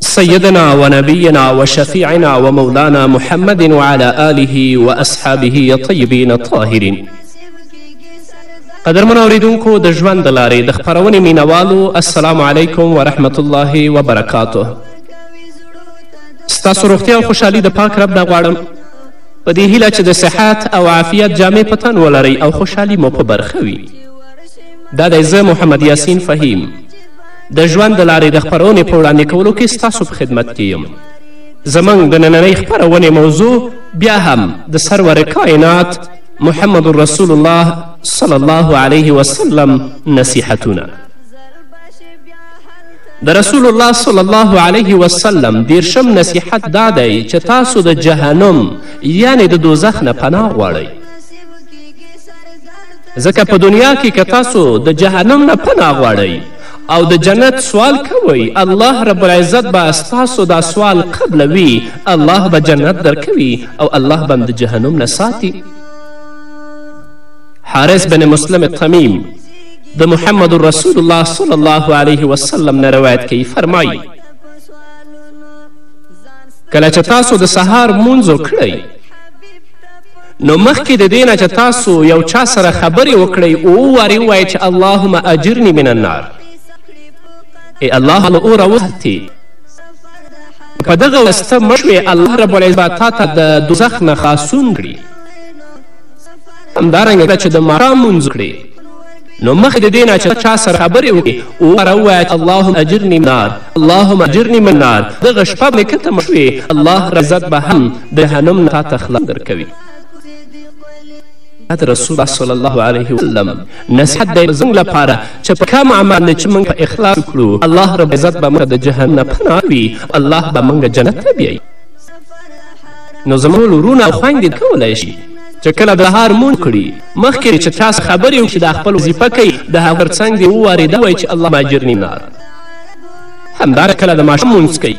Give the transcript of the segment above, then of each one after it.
سيدنا ونبينا وشفيعنا ومولانا محمد وعلى آله وأصحابه الطيبين الطاهرين قدرمن اوریدونکو د ژوند د لارې د خپرونې مینوالو السلام علیکم ورحمت الله وبرکاته ستاسو روغتیا او خوشحالي د پاک رب نه غواړم په دې هیله چې د صحت او عافیت جامې په تن ولرئ او خوشحالي مو په برخه وي دا دی زه محمد یاسین فهیم د ژوند د لارې د خپرونې په وړاندې کولو کې ستاسو په خدمت کې یم زموږ د نننۍ خپرونې موضوع بیا هم د سرور کائنات محمد رسول الله صلی الله علیه وسلم نصیحتونه د رسول الله صلی الله علیه وسلم دیرشم نصیحت دا دی چې تاسو د جهنم یعنی د دوزخ نه پناه غواړئ ځکه په دنیا کې که تاسو د جهنم نه پناه غواړئ او د جنت سوال کوئ الله رب العزت به ستاسو دا سوال قبلوي الله به جنت درکوي او الله به د جهنم نه ساتي حارس بن مسلم تمیم د محمد رسول الله صلی الله علیه وسلم نه روایت کوي فرمایي کله چې تاسو د سهار مونځ کړئ نو مخکې د دې نه چې تاسو یو چا سره خبرې وکړئ او وارې ووایئ چې اللهم اجرني من النار ای الله له اوره وساتې په دغه ورځ ته مړ شوې الله رب العزت به تا ته د دوزخ نه خلاصون کړي همدارنګه کله چې د ماښام لمونځ کړې نو مخکې د دې نه چې چا سره خبرې وکړي وواره ووایه چې اللهم اجرني منار اللهم اجرني منار دغه شپه باندې که ته مړ شوې الله رعزت به هم د جهنم نه تا ته خلاص درکوي د رسول الله صلی الله علیه وسلم نصیحت دی زموږ لپاره چې په کم عمل نه چې موږ په اخلاص کړو الله رب عزت به موږ د جهنم نه پناه وي الله به موږ جنت ته بیایي نو زموږ ورونه او خویندې کولی شي چې کله د سهار لمونځ وکړي مخکې دې چې تاسو خبرې وکړي چې دا خپل وظیفه کوي د هغه تر څنګ دې ووارې دا وایي چې اللهم اجرني نار همدارنګه کله د ماښام لمونځ کوي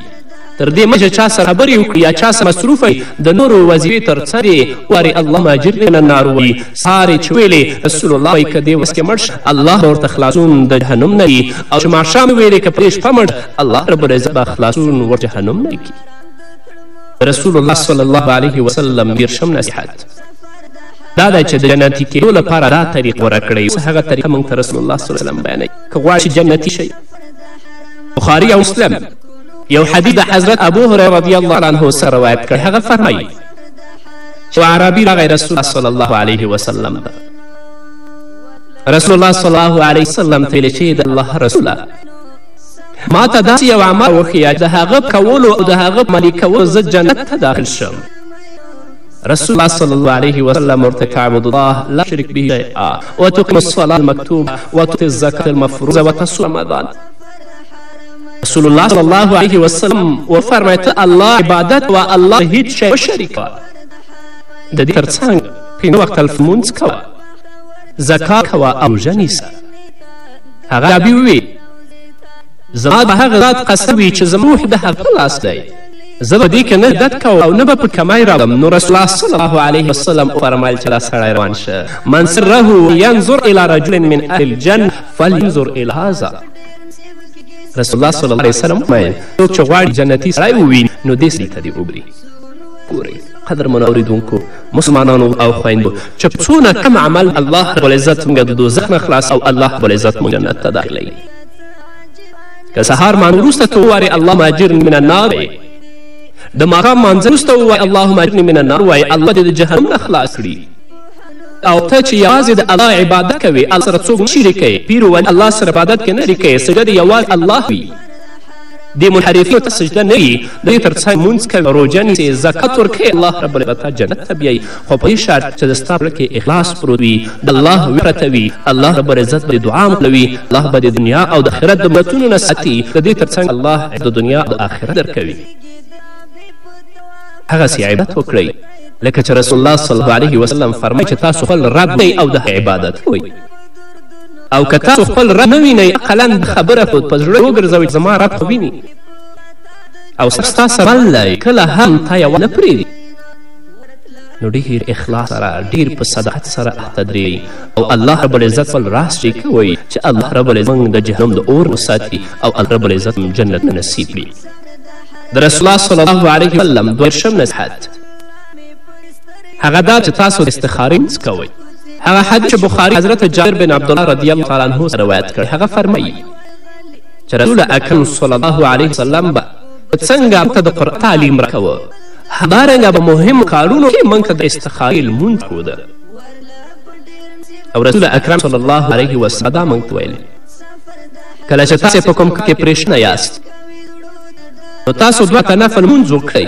تر دې مخکې چا سره خبرې وکړي یا چا سره مصروف وي د نورو وظیفې تر څنګ یې وارې اللهم اجرني من النار وایي سهار یې چې ویلې رسول الله وایي که دې وس کې مړ شه الله به ورته خلاصون د جهنم نه وي او چې ماښام ویلې که پرې شپه مړ الله رب العزت به خلاصون ور جهنم نه کړي رسول الله صلی الله علیه وسلم دیرشم نصیحت دا دی چې د جنتي کېدو لپاره دا طریق غوره کړئ اوس هغه طریقه موږ ته رسول الله صلی وسلم بیانوي که غواړئ چې جنتي شئ بخاري او مسلم یو حدیث د حضرت ابو هریره رضی الله عنه سره روایت کړی هغه فرمایي چې عربي راغی رسول الله صلی الله علیه وسلم ته رسول الله صلی الله علیه وسلم ته ویل چې د الله رسوله ما ته داسې یو عمل وښیه د هغه کولو او د هغه عملي کولو زه جنت ته داخل شم رسول الله صلی الله علیه وسلم ورته تعبد الله لا شرک به شیئا وتقیم الصلاة المکتوبه وتؤتي الزکاة المفروضه وتصوم رمضان رسول الله صلی الله علیه وسلم وفرمایه ته الله عبادت و الله هیڅ شی وشریکوه د دې ترڅنګ پنځه وخته لمونځ کوه زکات کوه او روژه نیسه هغه اعرابي ووی زما به هغه ذات قسم وي چې زما روح د هغه لاس دی زه به دې که نه دت کوم او نه به په کمای راوړم نو رسول الله صلی الله علیه وسلم وفرمایل چې دا سړی روان شه من سره ینظر الی رجل من اهل الجنه فلینظر الی هذا رسول الله صلی الله علیه وسلم ویل څوک چې غواړي جنتي سړی وویني نو دې سړي ته دې وګوري قدرمنو اورېدونکو مسلمانانو او خویندو چې څونه کم عمل الله رب العزت موږ د دوزخ نه خلاص او الله رب العزت موږ جنت ته داخلوي که سهار مانځه وروسته ته ووارې اللهم اجرني من النار د ماښام مانځه وروسته ووایې اللهم اجرني من النار وایې الله دې د جهنم نه خلاص کړي او ته چې یوازې د الله عبادت کوې الله سره څوک نه شریکوې پیر وویل الله سره عبادت کې نه شریکوې سجده یوازې الله وي دې منحرفینو ته سجده نه وي دوی تر څنګ مونځ کوي روژه نیسي زکات ورکوي الله رب العزت جنت ته بیایي خو په دې شرط چې د ستا زړه کې اخلاص پروت وي د الله ویره پرته وي الله رب العزت به دعا مقبلوي الله به د دنیا او د آخرت د ملتونو نه ساتي د دې تر څنګ الله د دنیا او د آخرت درکوي هغسې عبادت وکړئ لکه چې رسول الله صلی الله علیه وسلم فرمایي چې تاسو خپل رب او د عبادت کوئ او که تاسو خپل رب نه وینئ اقلا دا خبره خو په زړه وګرځوئ چې زما رب خو ویني او ستا سره مل دی کله هم تا یوازې نه پرېږدي نو ډېر اخلاص سره ډېر په صداقت سره اخته درېږي او الله رب العزت خپل راز چې کوئ چې الله رب العزت موږ د جهنم د اور وساتي او الله رب العزت جنت نصیب کړي د رسول الله صلی الله علیه وسلم دویرشم نصحت هغه دا چې تاسو استخارې کوئ هغه حدیث چې بخاري حضرت جابر بن عبدالله رضی الله تعالی عنه روایت کړی هغه فرمایي چې رسول اکرم صلی الله علیه وسلم به څنګه ته د قرآن تعلیم راکوه همدارنګه به مهمو کارونو کې موږ ته د استخارې لمونځ ښوده او رسول اکرم صلی الله علیه وسلم دا موږ ته ویل کله چې تاسې په کوم کې پرېشنه یاست نو تاسو دوه تنفل لمونځ وکړئ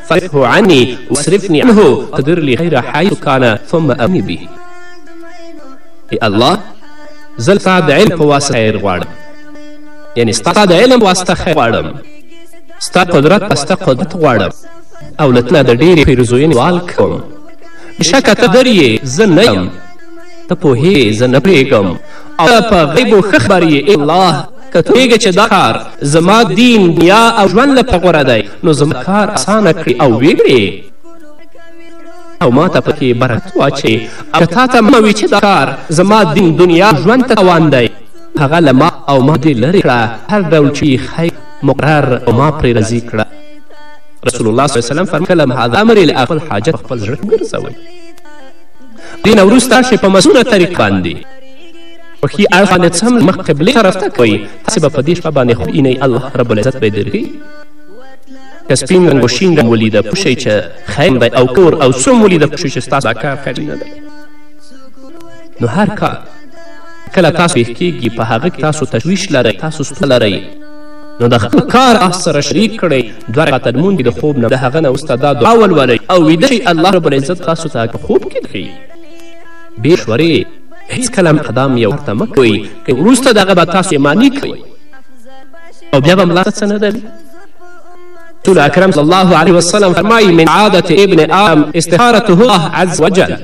فصرفه عني واصرفني عنه قدر لي خير حيث كان ثم امني به ای الله زه ستا د علم په واسطه خیر غواړم یعنی ستا د علم واسطه خیر غواړم ستا قدرت واسطه قدرت غواړم او له تنه د ډېرې پیرزوینې سوال کوم بېشکه ته در یې زه نه یم ته پوهېږې زه نه پوهېږم او ته په غیبو ښه خبر یې الله که پوهېږئ چې دا کار زما دین دنیا او ژوند لپاره غوره دی نو زما کار اسانه کړي او ویې کړي او ما ته پکې برکت واچي او که تا ته مه وي چې دا کار زما دین دنیا ژوند ته تاوان دی هغه له ما او ما دې لرې کړه هر ډول چې خیر مقرر او ما پرې راضي کړه رسول الله صلی وسلم فرمایي کله هذا امر له خپل حاجت خپل زړه ګرځوئ دین وروسته چې په مسونه طریق باندې په ښي اړخ باندې سم مخ قبلې طرف ته کوئ تاسې به په دې شپه باندې خپل اینۍ الله رب العزت به یې درکوي که سپین رنګ و شین رنګ ولیده پوه شئ چې خیر دی او کور او سوم ولیده پوه شئ چې ستاسو دا کار خیر نه دی نو هر کار کله تاسو ویښ کیږي په هغه کې تاسو تشویش لرئ تاسو ستونزه لرئ نو د خپل کار اس سره شریک کړئ دوه رکعته لمونځ د خوب نه د هغه نه وروسته دا دعا ولولئ او ویده شئ الله رب العزت تاسو ته په خوب کې درښیي بې شورې هیڅکله هم اعدام یو کار ته مه کوئ که وروسته دغه به تاسو معنی کوئ او بیا به ملا څه نه دروي رسول اکرم صلی الله علیه وسلم فرمایی من عادت ابن آدم استخارته الله عز وجل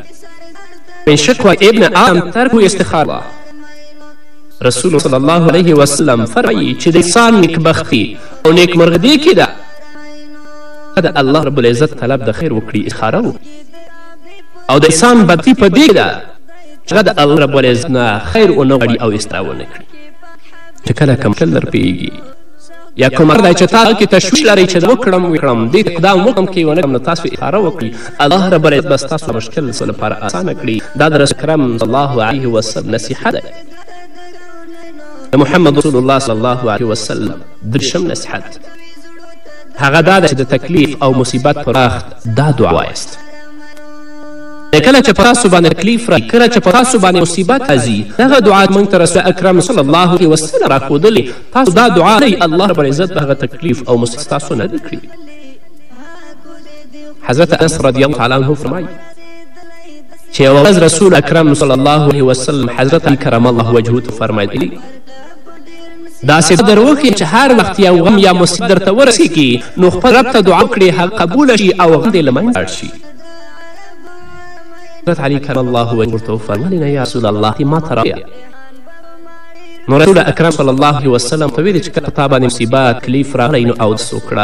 من شکوى ابن آدم ترک استخار الله رسول صلی الله علیه وسلم فرمایی چې د انسان نیکبختی او نیکمرغدی کې ده د الله رب العزت طلب د خیر وکړي استخاره وکړي او د انسان بدبختي په دې کې ده چې هغه د الله رب العزت نه خیر ونه غواړي او استرا ونه کړي چې کله کوم مشکل در پیږي یا کوم دی چې تاسو کې تشویش لرئ چې دا وکړم وکړم دې اقدام وکړم کې ونه کړم نو تاسو اشاره وکړي الله رب العزت به ستاسو مشکل سو لپاره اسانه کړي دا د رسول کرم صلی الله علیه وسلم نصیحت دی د محمد رسول الله صلی الله علیه وسلم درشم نصیحت هغه دا چې د تکلیف او مصیبت پر وخت دا دعا وایست کله چې په تاسو باندې تکلیف راځي کله چې په تاسو باندې مصیبت راځي دغه دعا موږ ته رسول اکرم صلی الله علیه وسلم راښودلې تاسو دا دعا کوئ الله رب العزت به هغه تکلیف او مصیبت ستاسو نه لرې کړي حضرت انس رضی الله تعالی عنه فرمایي چې یوه ورځ رسول اکرم صلی الله علیه وسلم حضرت علی کرم الله وجهه ته فرمایدلي داسې به در وښیي چې هر وخت یو غم یا مصیبت درته ورسیږي نو خپل رب ته دعا وکړي هغه قبوله شي او غم دې له منځه لاړ شي حضرت علی کرم الله وجهه ورته وفرمودل یا رسول الله ما ته راویه نو رسول اکرم صلی الله علیه وسلم ته ویلې چې که په تا باندې مصیبت تکلیف راغلی نو اودس وکړه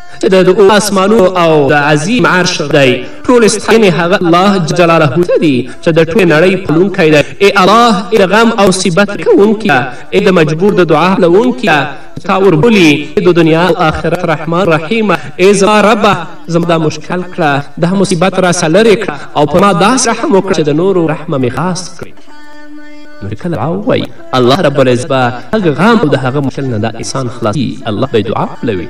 د دوو آسمانونو او د عظیم عرش رب دی ټولې ستاینې هغه الله جلاله ته دي چې د ټولې نړۍ پالونکی دی ای الله ای د غم او صیبت کوونکیه ای د مجبور د دعا لونکیه تا وربولي د دنیا او آخرت رحمان رحیمه ای زما ربه زما دا مشکل کړه دا مصیبت راسه لرې کړه او په ما داسې رحم وکړه چې د نورو رحمه مې خاص کړي نو کله دعا ووایي الله رب العزت به هغه غم او د هغه مشکل نه دا انسان خلاصي الله به دعا قبلوي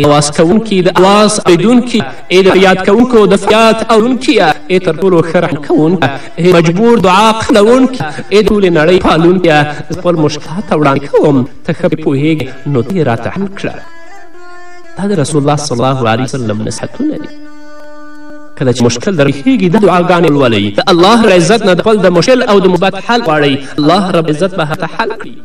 اواز کوونکي د اواز اوریدونکي ای د فریاد کوونکو د فریاد اورونکیه ای تر ټولو ښه رحم کوونکه ای مجبور دعا قبلوونکي ای د ټولې نړۍ پالونکیه زه خپل مشکل ته وړاندې کوم ته ښه پرې پوهېږې نو ته یې راته حل کړه دا د رسول الله صلی الله علیه وسلم نصیحتونه دي کله چې مشکل درپېږي دا دعاګانې لولئ د الله رب عزت نه د خپل د مشکل او د مثبت حل غواړئ الله رب عزت به هغه حل کړي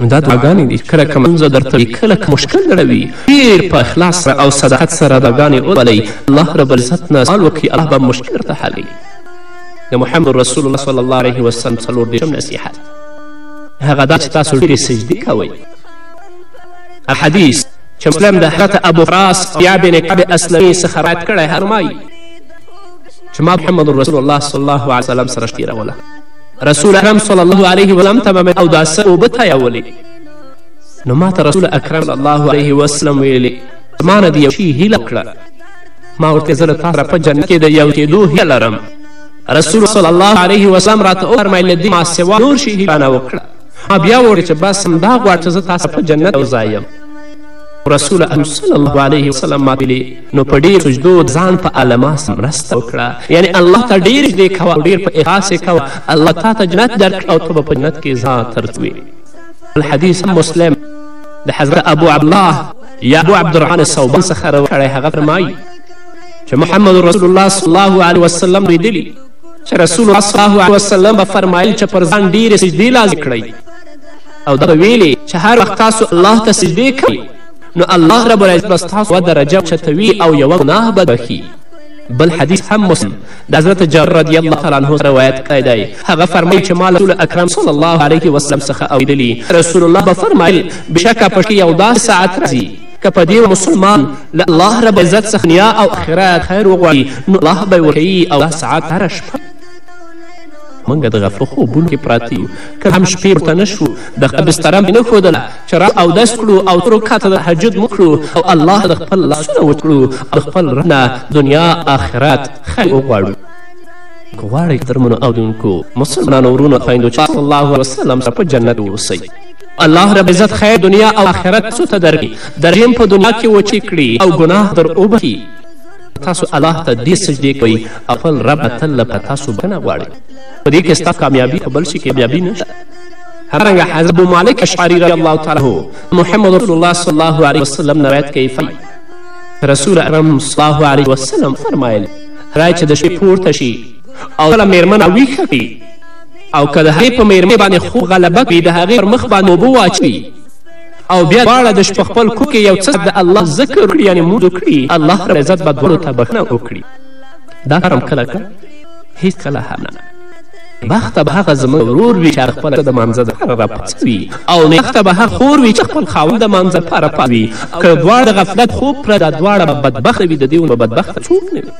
دا دعاګانې دي کله که منځه درته وي کله که مشکل لړوي ډېر په اخلاص سره او صداقت سره دعاګانې ولولئ الله رب العزت نه سوال وکړي الله به مشکل درته حلوي د محمد رسول الله صلی الله علیه وسلم څلور دېرشم نصیحت هغه دا چې تاسو ډېرې سجدې کوئ حدیث چې مسلم د حضرت ابو فراس یا بن کعب اسلمي څخه روایت کړی هرمایي چې ما محمد رسول الله صلی الله علیه وسلم سره شپېروله رسول اکرم صلی الله علیه وسلم ته به مې اوداسه اوبه تیاولې نو ما ته رسول اکرم صلی الله علیه وسلم ویلې زما نه دې یو شي هیله کړه ما ورته زه له تا سره په جنت کې د یو کېدو هیله لرم رسول صلی الله علیه وسلم راته وفرمیل له دې ما سوا نور شي هیله نه وکړه ما بیا وویل چې بس همدا غواړ چې زه تا سره په جنت یو ځای یم رسول اکرم صلی الله علیه وسلم ما ویلې نو په ډېر سجدو ځان په الله ما سره مرسته وکړه یعنی الله ته ډېر نږدې کوه او ډېر په اخلاص یې کوه الله تا ته جنت درکړي او ته به په جنت کې ځان ترڅوې الحدیث مسلم د حضرت ابو عبدالله یا ابو عبدالرحمن صوبان څخه روایت کړی هغه فرمایي چې محمد رسول الله صلی الله علیه وسلم لیدلي چې رسول الله صلی الله علیه وسلم به فرمایل چې پر ځان ډېرې سجدې لازم کړئ او دا به ویلې چې هر وخت تاسو الله ته سجدې کوئ نو الله رب العزت به ستاسو یوه درجه اوچتوي او یوه ګناه به بخي بل حدیث هم مسلم د حضرت جابر رضی الله تعالی عنه روایت کړی دی هغه فرمایي چې ما رسول اکرم صلی الله علیه وسلم څخه اوریدلي رسول الله به فرمایل بېشکه په یو داسې ساعت راځي که په دې مسلمان له الله رب عزت څخه دنیا او آخرت خیر وغواړي نو الله به یې ورکوي او دا ساعت هره شپه موږ د غفلو خوبونو کې پراته یو که هم شپې پورته نه شو د خپل بستره مې نه ښودله چې راځه اودس کړو او څو رکعته تهجد مو کړو او الله د خپل لاسونه وکړو او د خپل رب نه دنیا آخرت خیر وغواړو که غواړئ درمنو اورونکو مسلمانانو ورونو خویندو چې صلی الله علیه وسلم سره په جنت اوسئ الله رب عزت خیر دنیا او آخرت څو ته درکړي دریم په دنیا کې وچې کړي او ګناه در وبخي تاسو الله ته دې سجدې کوئ او خپل رب تل له تاسو بخښنه غواړئ په دې کې ستا کامیابي په بل شي کامیابي نشته همدارنګه حضرت ابو مالک اشعري رضی الله تعالی عنه محمد رسول الله صلی الله علیه وسلم نه روایت کوي فرمایي رسول اکرم صلی الله علیه وسلم فرمایل رای چې د شپې پورته شي او خپله مېرمنه ویښه کړي او که د هغې په مېرمنې باندې خو غلبه کړي د هغې پر مخ باندې اوبه واچوي او بیا دواړه د شپه خپل کور کې یو څه د الله ذکر وکړي یعنې مونځ وکړي الله رب عزت به دواړو ته بښنه وکړي دا کار هم کله کله هیڅکله هم نه بخته به هغه زموږ ورور وي چې خپله د مانځه دپاره راپاڅوي او نېخته به هغه خور وي چې خپل خاوند د مانځه دپاره پاڅوي که دواړه غفلت خوب کړه دا دواړه به بدبخته وي د دې به بدبخته څوک نه وي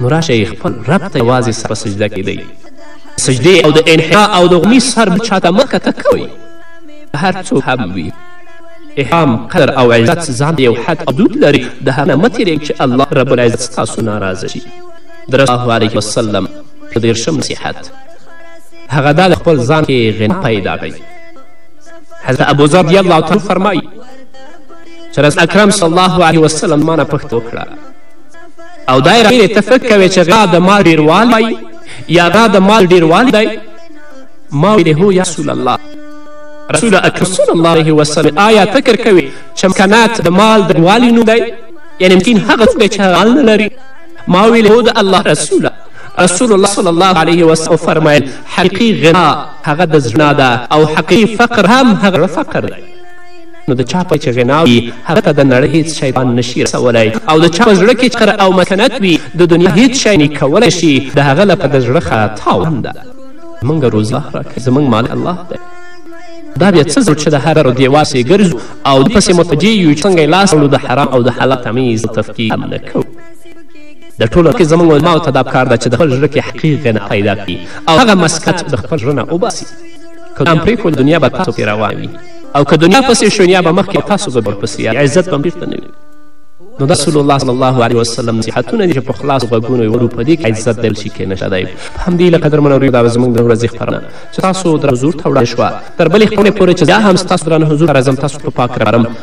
نو راشئ خپل رب ته یوازې سر په سجده کې دی سجدې او د انحنا او د غمی سر به چاته مه کته کوئ هر څوک هم وي احام قدر او عزت ځان یو حد او دود لري د هغه نه مه تېرېږئ چې الله رب العزت ستاسو ناراضه شي د رسول الله علیه وسلم په دېرشم نصیحت هغه دا خپل ځان کې غنا پیدا کړئ حضرت ابوذر رضی الله تعالی فرمایي چې رسول اکرم صلی الله علیه وسلم ما نه پوښتنه وکړه او دا یې راپېرې ته فکر کوې چې غا د مال ډېروالی یا غا د مال ډېروالی دی ما ویلې هو یا رسول الله رسول اکرم صلی الله علیه وسلم آیا فکر کوې چې امکانات د مال د ډېروالی نوم دی یعنې ممکن هغه څوک دی چې مال نه لري ما ویلې هو د الله رسوله رسول الله صلی الله علیه وسلم وفرمایل حقیقي غنا هغه د زړه ده او حقیقي فقر هم هغه فقر دی نو د چا په چې غنا وي هغه ته د نړۍ هیڅ شی تاوان نشي رسولی او د چا په زړه کې چقر او مسکنت وي د دنیا هیڅ شی نه کولی شي د هغه لپاره د زړه ښه تاوان ده موږ روزي الله راکړي زموږ مالک الله دی دا بیا څه زړه چې د هر دیواسې ګرځو او د پسې متوجه یو چې څنګه یې لاس د حرام او د حلال تمیز تفکیک هم نه کوو د ټولو حقیق زموږ علماو ته دا پکار ده چې د خپل زړه کې حقیق غنا پیدا کړي او هغه مسکت د خپل زړه نه وباسي که ګام پرېښود دنیا به تاسو پرې روان وي او که دنیا پسې شو دنیا به مخکې تاسو به ورپسې عزت به بېرته نه وي نو رسول الله صلی الله علیه وسلم نصیحتونه دي چې په خلاصو غوږونو یې ورو په دې کې عزت دی چې کې نشته دی په همدې هیله قدرمنو ورویو دا زموږ د ورځې خپرونه چې تاسو در حضور ته وړاندې شوه تر بلې خپرونې پورې چې بیا هم ستاسو درانه حضور ته راځم تاسو په پاک رحم